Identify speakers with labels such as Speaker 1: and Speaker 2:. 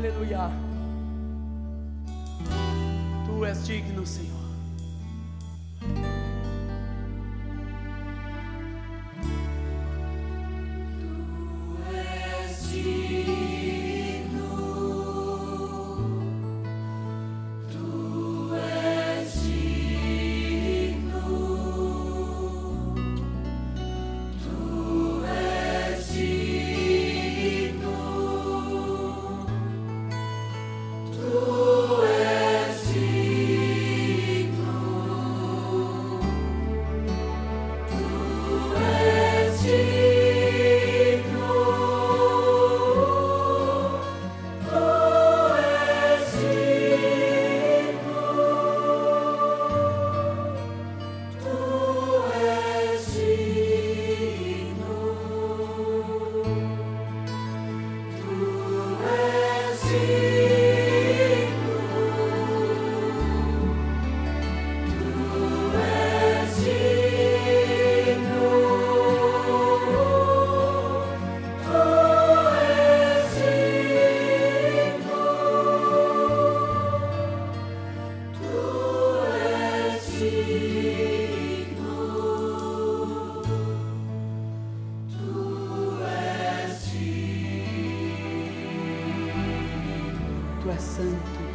Speaker 1: Aleluia. Tu és digno, Senhor. Santo.